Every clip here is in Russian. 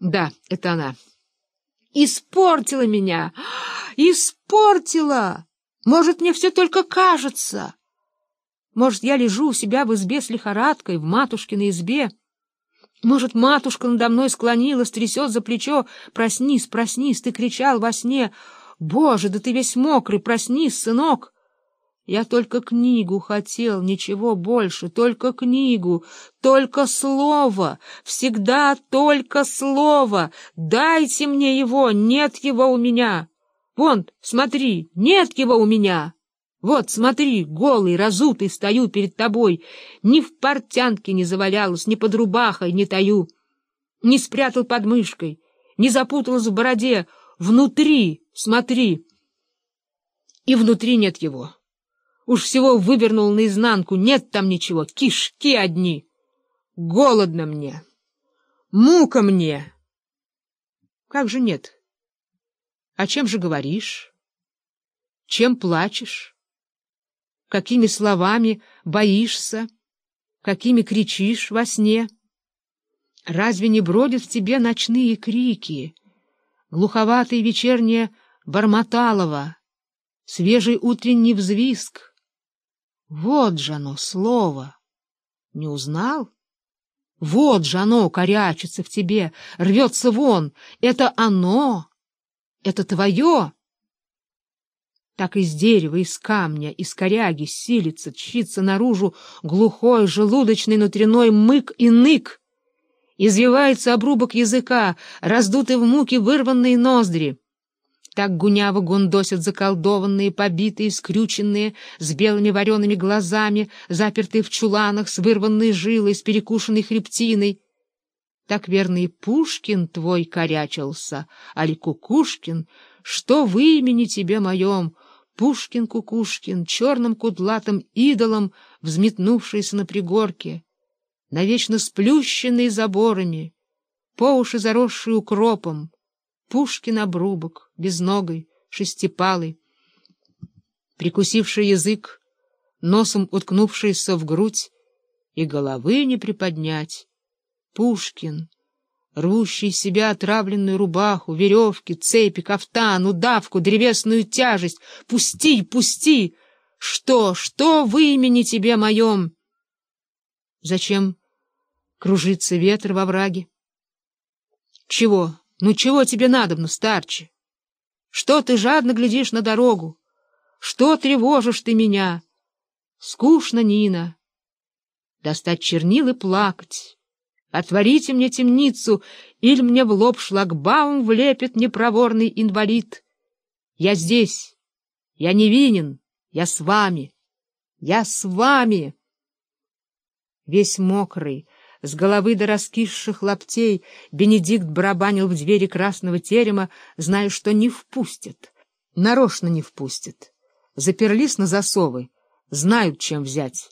Да, это она. Испортила меня! Испортила! Может, мне все только кажется. Может, я лежу у себя в избе с лихорадкой, в матушкиной избе. Может, матушка надо мной склонилась, трясет за плечо. «Проснись, проснись!» Ты кричал во сне. «Боже, да ты весь мокрый! Проснись, сынок!» Я только книгу хотел, ничего больше, только книгу, только слово, всегда только слово. Дайте мне его, нет его у меня. Вон, смотри, нет его у меня. Вот, смотри, голый, разутый стою перед тобой, ни в портянке не завалялась, ни под рубахой не таю, не спрятал под мышкой, не запуталась в бороде, внутри, смотри. И внутри нет его. Уж всего вывернул наизнанку, нет там ничего, кишки одни. Голодно мне, мука мне. Как же нет? О чем же говоришь? Чем плачешь? Какими словами боишься? Какими кричишь во сне? Разве не бродят в тебе ночные крики, глуховатые вечернее бормоталово, свежий утренний взвизг? Вот же оно, слово! Не узнал? Вот же оно корячится в тебе, рвется вон. Это оно! Это твое! Так из дерева, из камня, из коряги силится, тщится наружу глухой, желудочный, внутренной мык и нык. Извивается обрубок языка, раздуты в муке вырванные ноздри. Так гуняво гундосят заколдованные, побитые, скрюченные, с белыми вареными глазами, запертые в чуланах, с вырванной жилой, с перекушенной хребтиной. Так верный Пушкин твой корячился, али Кукушкин, что в имени тебе моем, Пушкин-Кукушкин, черным кудлатым идолом, взметнувшийся на пригорке, навечно сплющенный заборами, по уши заросший укропом, Пушкин обрубок, безногой, шестипалый, прикусивший язык, носом уткнувшийся в грудь, и головы не приподнять. Пушкин, рвущий себя отравленную рубаху, веревки, цепи, кафтан, удавку, древесную тяжесть. Пусти, пусти! Что, что в имени тебе моем? Зачем кружится ветер во враге? Чего? Ну чего тебе надобно, старче? Что ты жадно глядишь на дорогу? Что тревожишь ты меня? Скучно, Нина. Достать чернил и плакать. Отворите мне темницу, или мне в лоб шлагбаум влепит непроворный инвалид. Я здесь. Я невинен. Я с вами. Я с вами. Весь мокрый, с головы до раскисших лаптей Бенедикт барабанил в двери красного терема, зная, что не впустят. Нарочно не впустят. Заперлись на засовы, знают, чем взять.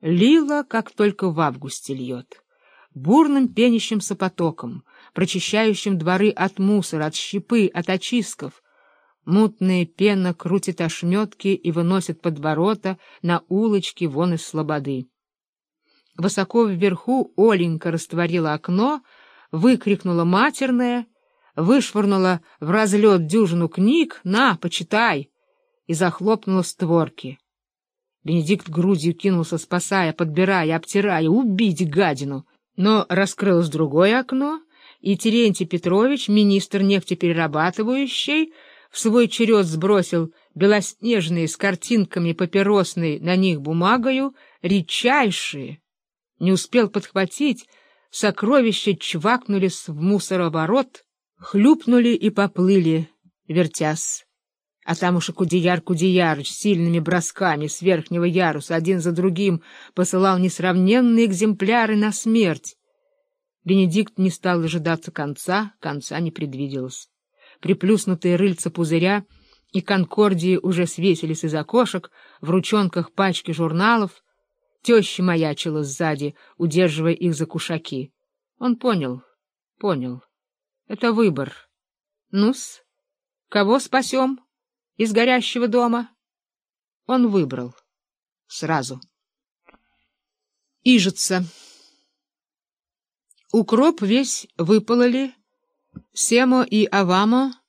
Лила, как только в августе льет, бурным пенящимся потоком, прочищающим дворы от мусора, от щепы, от очистков. Мутная пена крутит ошметки и выносит под ворота на улочки вон из слободы. Высоко вверху Оленька растворила окно, выкрикнула матерное, вышвырнула в разлет дюжину книг «На, почитай!» и захлопнула створки. Бенедикт грудью кинулся, спасая, подбирая, обтирая, убить гадину. Но раскрылось другое окно, и Терентий Петрович, министр нефтеперерабатывающий, в свой черед сбросил белоснежные с картинками папиросной на них бумагою редчайшие, не успел подхватить, сокровища чвакнулись в мусороворот, хлюпнули и поплыли, вертясь. А там уж и Кудеяр Кудеярыч сильными бросками с верхнего яруса один за другим посылал несравненные экземпляры на смерть. Бенедикт не стал ожидаться конца, конца не предвиделось. Приплюснутые рыльца пузыря и конкордии уже свесились из окошек, в ручонках пачки журналов — Теща маячила сзади, удерживая их за кушаки. Он понял, понял. Это выбор. Ну-с, кого спасем из горящего дома? Он выбрал. Сразу. Ижется. Укроп весь выпололи, семо и авамо